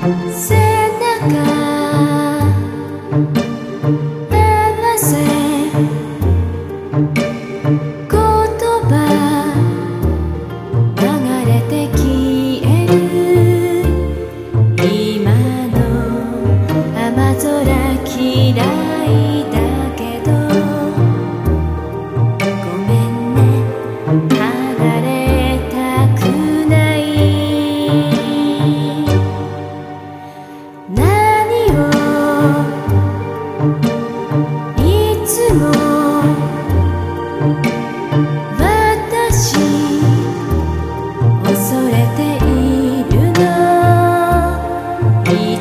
背中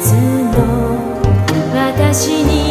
つも私に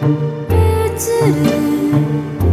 映る。